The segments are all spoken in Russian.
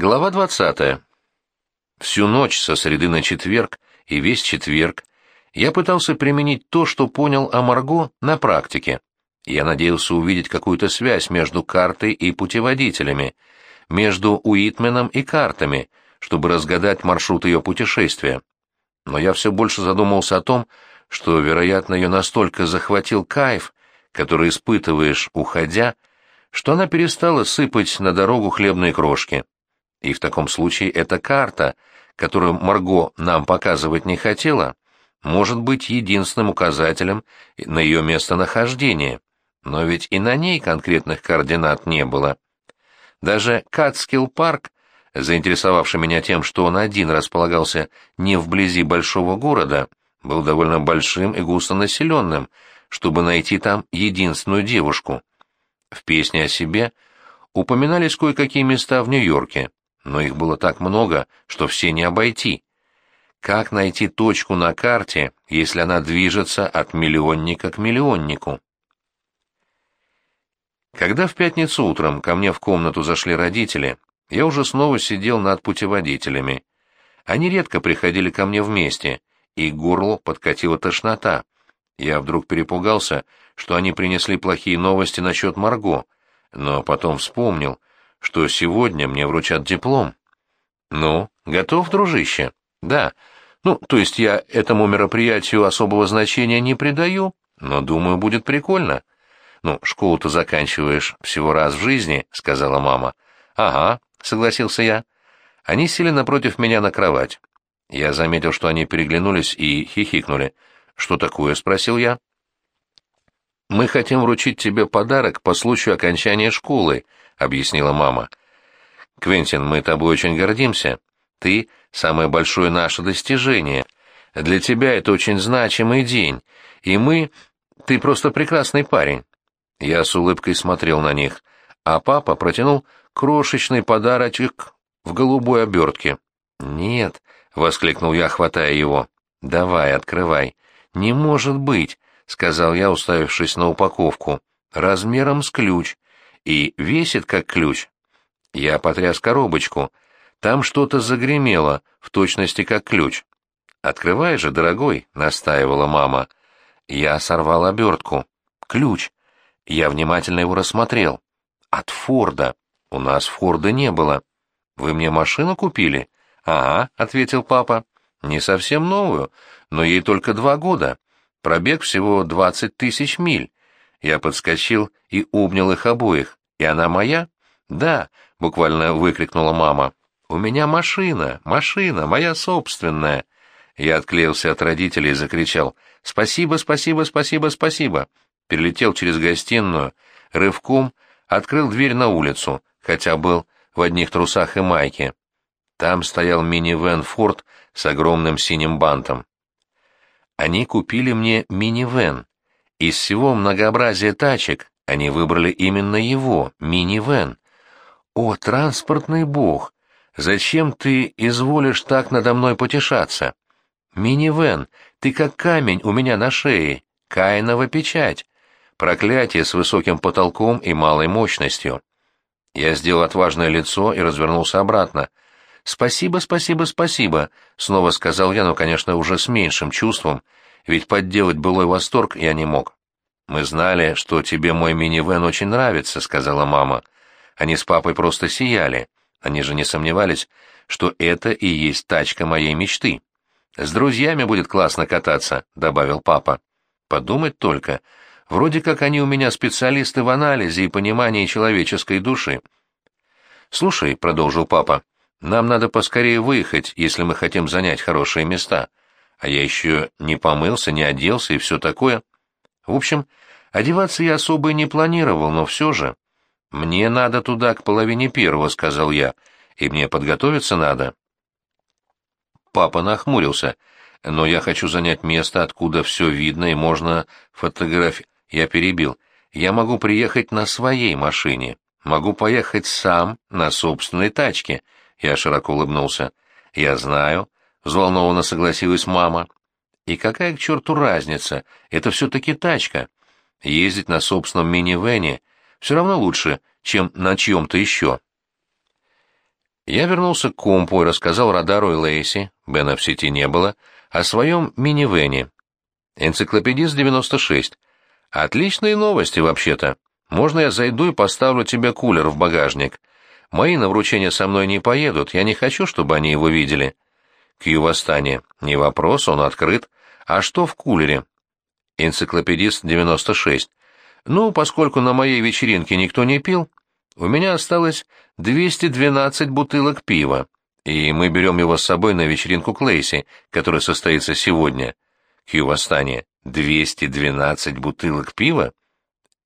Глава 20. Всю ночь со среды на четверг и весь четверг я пытался применить то, что понял о Марго на практике. Я надеялся увидеть какую-то связь между картой и путеводителями, между Уитменом и картами, чтобы разгадать маршрут ее путешествия. Но я все больше задумался о том, что, вероятно, ее настолько захватил кайф, который испытываешь, уходя, что она перестала сыпать на дорогу хлебные крошки. И в таком случае эта карта, которую Марго нам показывать не хотела, может быть единственным указателем на ее местонахождение. Но ведь и на ней конкретных координат не было. Даже Катскилл парк, заинтересовавший меня тем, что он один располагался не вблизи большого города, был довольно большим и густонаселенным, чтобы найти там единственную девушку. В песне о себе упоминались кое-какие места в Нью-Йорке, но их было так много, что все не обойти. Как найти точку на карте, если она движется от миллионника к миллионнику? Когда в пятницу утром ко мне в комнату зашли родители, я уже снова сидел над путеводителями. Они редко приходили ко мне вместе, и к горлу подкатила тошнота. Я вдруг перепугался, что они принесли плохие новости насчет Марго, но потом вспомнил, что сегодня мне вручат диплом. Ну, готов, дружище? Да. Ну, то есть я этому мероприятию особого значения не придаю, но думаю, будет прикольно. Ну, школу-то заканчиваешь всего раз в жизни, сказала мама. Ага, согласился я. Они сели напротив меня на кровать. Я заметил, что они переглянулись и хихикнули. «Что такое?» — спросил я. «Мы хотим вручить тебе подарок по случаю окончания школы», — объяснила мама. «Квентин, мы тобой очень гордимся. Ты — самое большое наше достижение. Для тебя это очень значимый день. И мы... Ты просто прекрасный парень». Я с улыбкой смотрел на них, а папа протянул крошечный подарочек в голубой обертке. «Нет», — воскликнул я, хватая его. «Давай, открывай». «Не может быть», — сказал я, уставившись на упаковку. «Размером с ключ и весит как ключ. Я потряс коробочку. Там что-то загремело, в точности как ключ. «Открывай же, дорогой», — настаивала мама. Я сорвал обертку. Ключ. Я внимательно его рассмотрел. От Форда. У нас Форда не было. Вы мне машину купили? Ага, ответил папа. Не совсем новую, но ей только два года. Пробег всего двадцать тысяч миль. Я подскочил и обнял их обоих. «И она моя?» «Да», — буквально выкрикнула мама. «У меня машина, машина, моя собственная». Я отклеился от родителей и закричал «Спасибо, спасибо, спасибо, спасибо!» Перелетел через гостиную, рывком открыл дверь на улицу, хотя был в одних трусах и майке. Там стоял мини-вен «Форд» с огромным синим бантом. Они купили мне мини-вен. Из всего многообразия тачек они выбрали именно его, мини-вен. О, транспортный бог! Зачем ты изволишь так надо мной потешаться? Мини-вен, ты как камень у меня на шее, Каинова печать. Проклятие с высоким потолком и малой мощностью. Я сделал отважное лицо и развернулся обратно. «Спасибо, спасибо, спасибо», — снова сказал я, но, конечно, уже с меньшим чувством, ведь подделать былой восторг я не мог. «Мы знали, что тебе мой минивэн очень нравится», — сказала мама. Они с папой просто сияли. Они же не сомневались, что это и есть тачка моей мечты. «С друзьями будет классно кататься», — добавил папа. «Подумать только. Вроде как они у меня специалисты в анализе и понимании человеческой души». «Слушай», — продолжил папа, — «нам надо поскорее выехать, если мы хотим занять хорошие места. А я еще не помылся, не оделся и все такое». В общем, одеваться я особо и не планировал, но все же. «Мне надо туда к половине первого», — сказал я, — «и мне подготовиться надо». Папа нахмурился, но я хочу занять место, откуда все видно и можно фотографировать. Я перебил. Я могу приехать на своей машине, могу поехать сам на собственной тачке. Я широко улыбнулся. «Я знаю», — взволнованно согласилась мама. И какая к черту разница? Это все-таки тачка. Ездить на собственном минивэне все равно лучше, чем на чьем-то еще. Я вернулся к компу и рассказал Радару и Лейси, Бена в сети не было, о своем минивене. Энциклопедист 96. Отличные новости, вообще-то. Можно я зайду и поставлю тебе кулер в багажник? Мои на вручение со мной не поедут, я не хочу, чтобы они его видели. Кью восстание. Не вопрос, он открыт. А что в кулере? Энциклопедист 96. Ну, поскольку на моей вечеринке никто не пил, у меня осталось 212 бутылок пива, и мы берем его с собой на вечеринку Клейси, которая состоится сегодня. Кью восстание. 212 бутылок пива?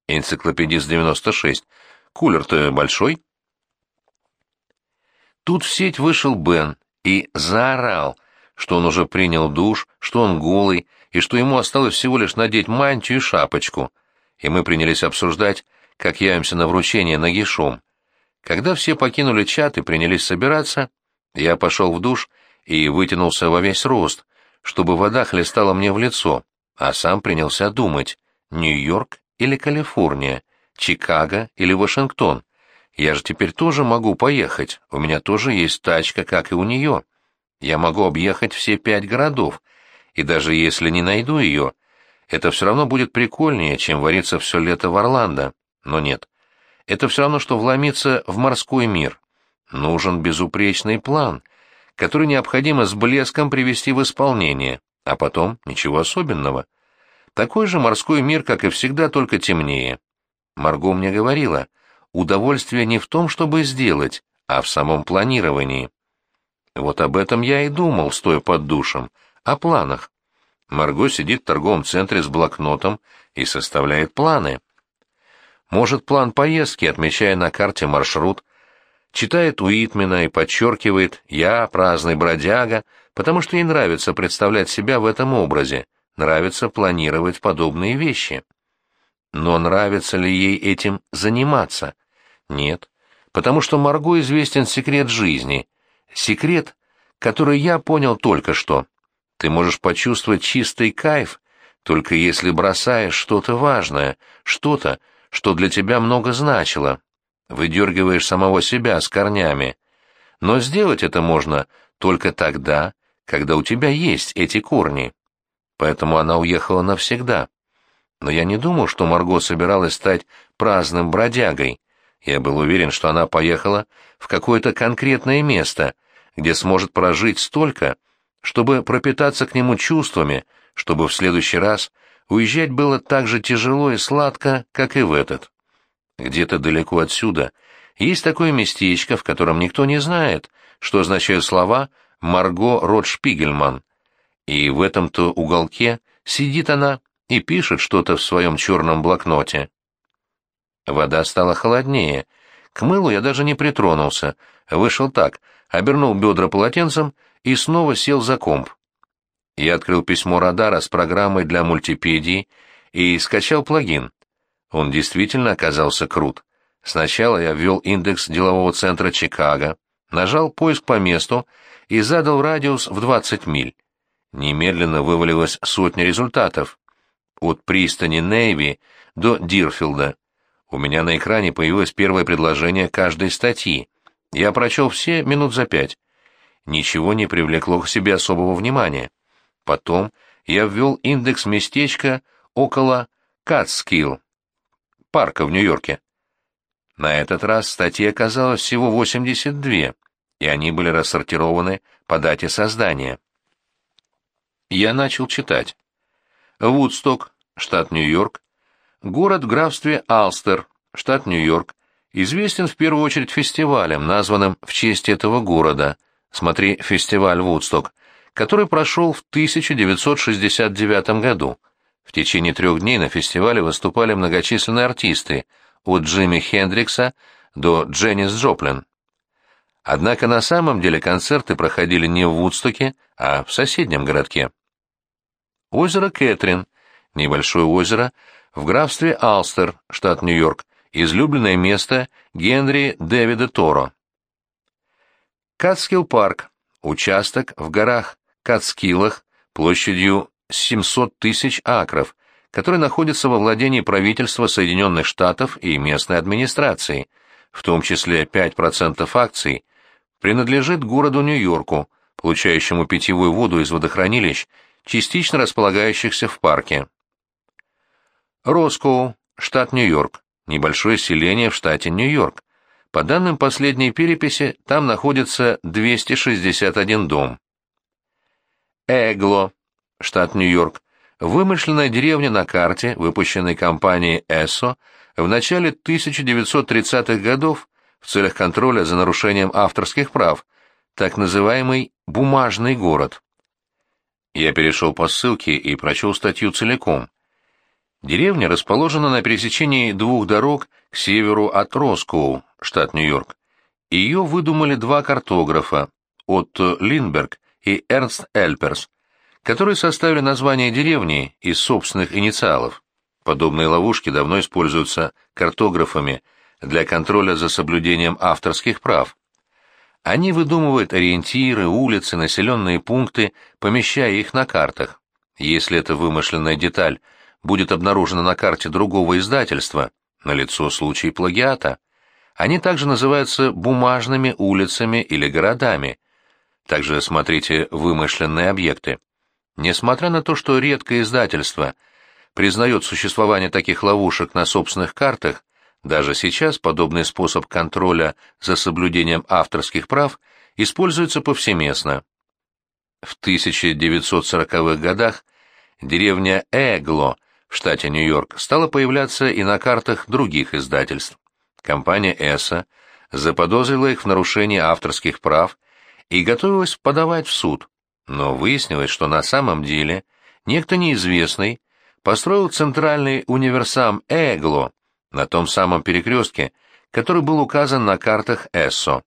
Энциклопедист 96. Кулер-то большой? Тут в сеть вышел Бен и заорал, что он уже принял душ, что он голый, и что ему осталось всего лишь надеть мантию и шапочку. И мы принялись обсуждать, как явимся на вручение нагишом. Когда все покинули чат и принялись собираться, я пошел в душ и вытянулся во весь рост, чтобы вода хлестала мне в лицо, а сам принялся думать, Нью-Йорк или Калифорния, Чикаго или Вашингтон. Я же теперь тоже могу поехать, у меня тоже есть тачка, как и у нее. Я могу объехать все пять городов, и даже если не найду ее, это все равно будет прикольнее, чем вариться все лето в Орландо. Но нет. Это все равно, что вломиться в морской мир. Нужен безупречный план, который необходимо с блеском привести в исполнение, а потом ничего особенного. Такой же морской мир, как и всегда, только темнее. Марго мне говорила, удовольствие не в том, чтобы сделать, а в самом планировании. Вот об этом я и думал, стоя под душем, о планах. Марго сидит в торговом центре с блокнотом и составляет планы. Может, план поездки, отмечая на карте маршрут, читает Уитмена и подчеркивает «я, праздный бродяга», потому что ей нравится представлять себя в этом образе, нравится планировать подобные вещи. Но нравится ли ей этим заниматься? Нет, потому что Марго известен секрет жизни, секрет, который я понял только что. Ты можешь почувствовать чистый кайф, только если бросаешь что-то важное, что-то, что для тебя много значило. Выдергиваешь самого себя с корнями. Но сделать это можно только тогда, когда у тебя есть эти корни. Поэтому она уехала навсегда. Но я не думал, что Марго собиралась стать праздным бродягой. Я был уверен, что она поехала в какое-то конкретное место, где сможет прожить столько, чтобы пропитаться к нему чувствами, чтобы в следующий раз Уезжать было так же тяжело и сладко, как и в этот. Где-то далеко отсюда есть такое местечко, в котором никто не знает, что означают слова «Марго Ротшпигельман». И в этом-то уголке сидит она и пишет что-то в своем черном блокноте. Вода стала холоднее. К мылу я даже не притронулся. Вышел так, обернул бедра полотенцем и снова сел за комп. Я открыл письмо радара с программой для мультипедии и скачал плагин. Он действительно оказался крут. Сначала я ввел индекс делового центра Чикаго, нажал поиск по месту и задал радиус в 20 миль. Немедленно вывалилось сотня результатов. От пристани Нейви до Дирфилда. У меня на экране появилось первое предложение каждой статьи. Я прочел все минут за пять. Ничего не привлекло к себе особого внимания. Потом я ввел индекс местечка около Катскилл, парка в Нью-Йорке. На этот раз статей оказалось всего 82, и они были рассортированы по дате создания. Я начал читать. Вудсток, штат Нью-Йорк, город в графстве Алстер, штат Нью-Йорк, известен в первую очередь фестивалем, названным в честь этого города. Смотри «Фестиваль Вудсток», который прошел в 1969 году. В течение трех дней на фестивале выступали многочисленные артисты, от Джимми Хендрикса до Дженнис Джоплин. Однако на самом деле концерты проходили не в Вудстоке, а в соседнем городке. Озеро Кэтрин, небольшое озеро, в графстве Алстер, штат Нью-Йорк, излюбленное место Генри Дэвида Торо. Катскилл парк, участок в горах Кацкилах площадью 700 тысяч акров, который находится во владении правительства Соединенных Штатов и местной администрации, в том числе 5% акций принадлежит городу Нью-Йорку, получающему питьевую воду из водохранилищ, частично располагающихся в парке. Роскоу, штат Нью-Йорк, небольшое селение в штате Нью-Йорк. По данным последней переписи, там находится 261 дом. Эгло, штат Нью-Йорк, вымышленная деревня на карте, выпущенной компанией Эссо в начале 1930-х годов в целях контроля за нарушением авторских прав, так называемый «бумажный город». Я перешел по ссылке и прочел статью целиком. Деревня расположена на пересечении двух дорог к северу от Роскоу, штат Нью-Йорк. Ее выдумали два картографа, Отто Линдберг и Эрнст Эльперс, которые составили название деревни из собственных инициалов. Подобные ловушки давно используются картографами для контроля за соблюдением авторских прав. Они выдумывают ориентиры, улицы, населенные пункты, помещая их на картах. Если эта вымышленная деталь будет обнаружена на карте другого издательства, налицо случай плагиата. Они также называются бумажными улицами или городами. Также смотрите вымышленные объекты. Несмотря на то, что редкое издательство признает существование таких ловушек на собственных картах, даже сейчас подобный способ контроля за соблюдением авторских прав используется повсеместно. В 1940-х годах деревня Эгло в штате Нью-Йорк стала появляться и на картах других издательств. Компания Эсса заподозрила их в нарушении авторских прав и готовилась подавать в суд, но выяснилось, что на самом деле некто неизвестный построил центральный универсам Эгло на том самом перекрестке, который был указан на картах Эссо.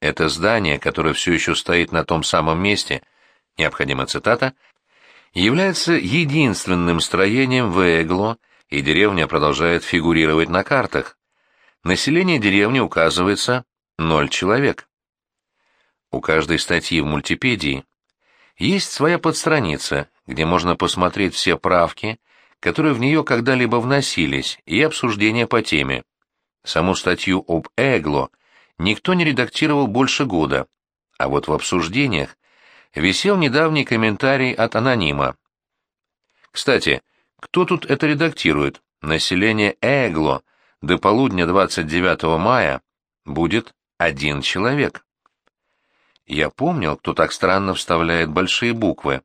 Это здание, которое все еще стоит на том самом месте, необходима цитата, является единственным строением в Эгло, и деревня продолжает фигурировать на картах. Население деревни указывается ноль человек. У каждой статьи в мультипедии есть своя подстраница, где можно посмотреть все правки, которые в нее когда-либо вносились, и обсуждения по теме. Саму статью об Эгло никто не редактировал больше года, а вот в обсуждениях висел недавний комментарий от анонима. Кстати, кто тут это редактирует? Население Эгло до полудня 29 мая будет один человек. Я помнил, кто так странно вставляет большие буквы.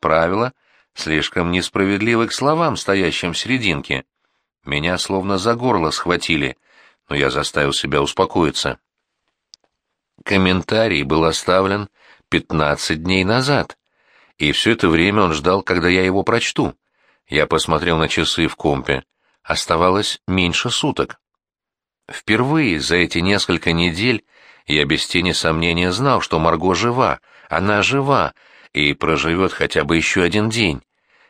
Правило, слишком несправедливы к словам, стоящим в серединке. Меня словно за горло схватили, но я заставил себя успокоиться. Комментарий был оставлен пятнадцать дней назад, и все это время он ждал, когда я его прочту. Я посмотрел на часы в компе. Оставалось меньше суток. Впервые за эти несколько недель я без тени сомнения знал, что Марго жива, она жива, и проживет хотя бы еще один день.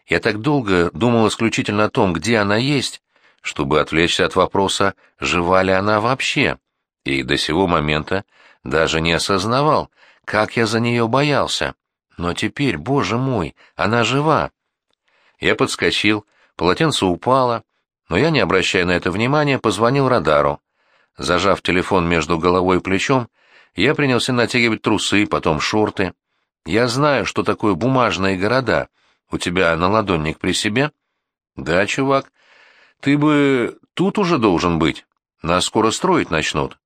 Я так долго думал исключительно о том, где она есть, чтобы отвлечься от вопроса, жива ли она вообще, и до сего момента даже не осознавал, как я за нее боялся. Но теперь, боже мой, она жива. Я подскочил, полотенце упало, но я, не обращая на это внимания, позвонил радару. Зажав телефон между головой и плечом, я принялся натягивать трусы, потом шорты. Я знаю, что такое бумажные города. У тебя наладонник при себе? Да, чувак. Ты бы тут уже должен быть. Нас скоро строить начнут.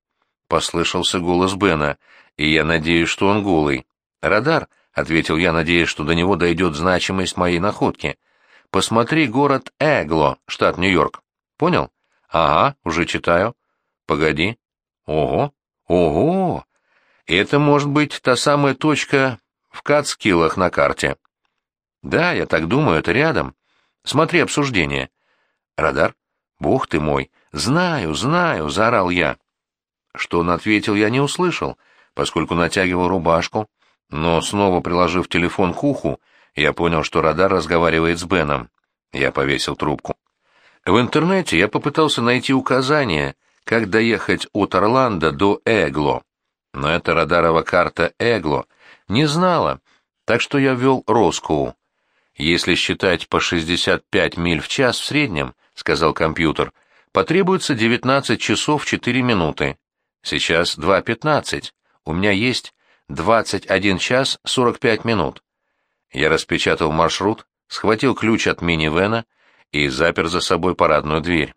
Послышался голос Бена, и я надеюсь, что он голый. Радар, ответил я, надеясь, что до него дойдет значимость моей находки. Посмотри город Эгло, штат Нью-Йорк. Понял? Ага, уже читаю. Погоди. Ого, ого! Это может быть та самая точка в Кацкиллах на карте. Да, я так думаю, это рядом. Смотри обсуждение. Радар? Бог ты мой! Знаю, знаю, заорал я. Что он ответил, я не услышал, поскольку натягивал рубашку, но снова приложив телефон к уху, я понял, что радар разговаривает с Беном. Я повесил трубку. В интернете я попытался найти указания, как доехать от Орландо до Эгло. Но эта радарова карта Эгло не знала, так что я ввел Роскоу. Если считать по 65 миль в час в среднем, сказал компьютер, потребуется 19 часов 4 минуты. Сейчас 2.15. У меня есть 21 час 45 минут. Я распечатал маршрут, схватил ключ от минивэна и запер за собой парадную дверь.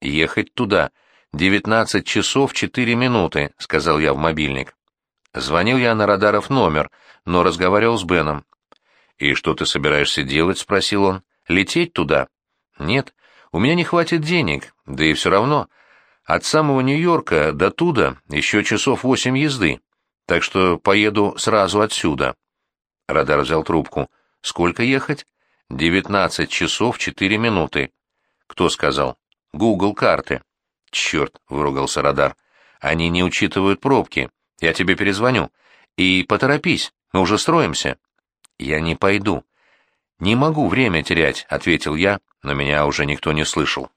«Ехать туда. 19 часов 4 минуты», — сказал я в мобильник. Звонил я на радаров номер, но разговаривал с Беном. «И что ты собираешься делать?» — спросил он. «Лететь туда?» «Нет, у меня не хватит денег, да и все равно. От самого Нью-Йорка до туда еще часов восемь езды, так что поеду сразу отсюда». Радар взял трубку. «Сколько ехать?» «Девятнадцать часов четыре минуты». «Кто сказал?» «Гугл карты». «Черт», — выругался Радар. «Они не учитывают пробки. Я тебе перезвоню. И поторопись, мы уже строимся». «Я не пойду». «Не могу время терять», — ответил я, но меня уже никто не слышал.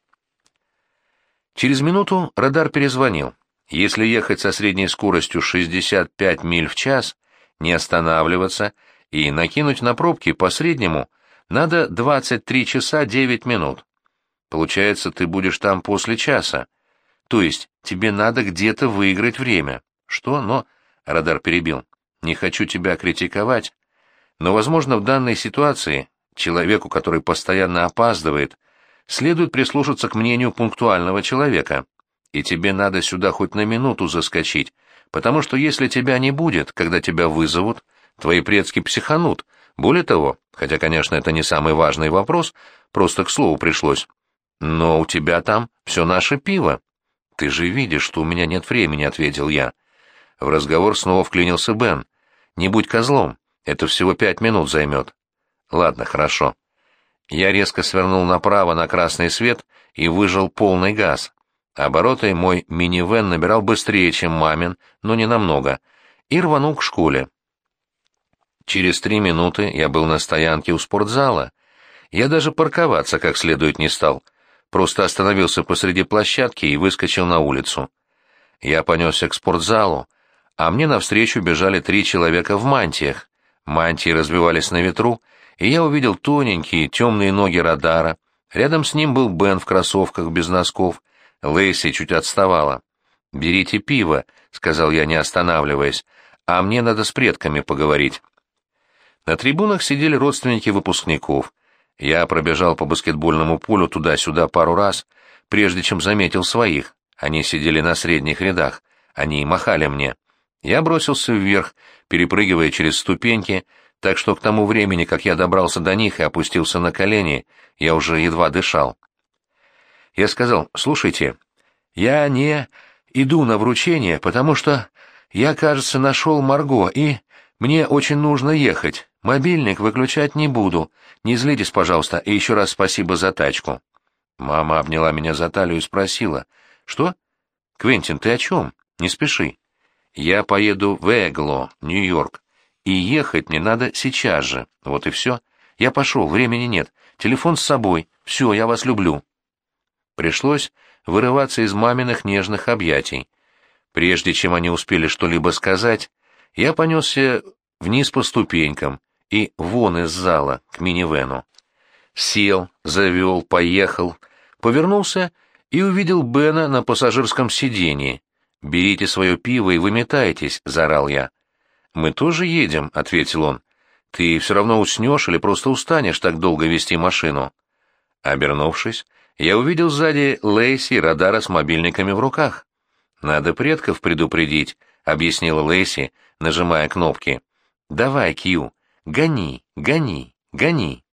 Через минуту радар перезвонил. Если ехать со средней скоростью 65 миль в час, не останавливаться и накинуть на пробки по среднему, надо 23 часа 9 минут. Получается, ты будешь там после часа. То есть тебе надо где-то выиграть время. Что? Но... Радар перебил. Не хочу тебя критиковать, но, возможно, в данной ситуации человеку, который постоянно опаздывает, следует прислушаться к мнению пунктуального человека. И тебе надо сюда хоть на минуту заскочить, потому что если тебя не будет, когда тебя вызовут, твои предки психанут. Более того, хотя, конечно, это не самый важный вопрос, просто к слову пришлось. Но у тебя там все наше пиво. Ты же видишь, что у меня нет времени, — ответил я. В разговор снова вклинился Бен. Не будь козлом, это всего пять минут займет. Ладно, хорошо. Я резко свернул направо на красный свет и выжал полный газ. Обороты мой минивэн набирал быстрее, чем мамин, но не намного, и рванул к школе. Через три минуты я был на стоянке у спортзала. Я даже парковаться как следует не стал, просто остановился посреди площадки и выскочил на улицу. Я понесся к спортзалу, а мне навстречу бежали три человека в мантиях. Мантии развивались на ветру, и я увидел тоненькие темные ноги радара. Рядом с ним был Бен в кроссовках без носков. Лейси чуть отставала. «Берите пиво», — сказал я, не останавливаясь, — «а мне надо с предками поговорить». На трибунах сидели родственники выпускников. Я пробежал по баскетбольному полю туда-сюда пару раз, прежде чем заметил своих. Они сидели на средних рядах. Они махали мне. Я бросился вверх, перепрыгивая через ступеньки, так что к тому времени, как я добрался до них и опустился на колени, я уже едва дышал. Я сказал, слушайте, я не иду на вручение, потому что я, кажется, нашел Марго, и мне очень нужно ехать. Мобильник выключать не буду. Не злитесь, пожалуйста, и еще раз спасибо за тачку. Мама обняла меня за талию и спросила, что? Квентин, ты о чем? Не спеши. Я поеду в Эгло, Нью-Йорк. И ехать мне надо сейчас же. Вот и все. Я пошел, времени нет. Телефон с собой. Все, я вас люблю. Пришлось вырываться из маминых нежных объятий. Прежде чем они успели что-либо сказать, я понесся вниз по ступенькам и вон из зала к минивену. Сел, завел, поехал, повернулся и увидел Бена на пассажирском сиденье. «Берите свое пиво и выметайтесь», — заорал я. «Мы тоже едем», — ответил он. «Ты все равно уснешь или просто устанешь так долго вести машину?» Обернувшись, я увидел сзади Лейси и радара с мобильниками в руках. «Надо предков предупредить», — объяснила Лейси, нажимая кнопки. «Давай, Кью, гони, гони, гони».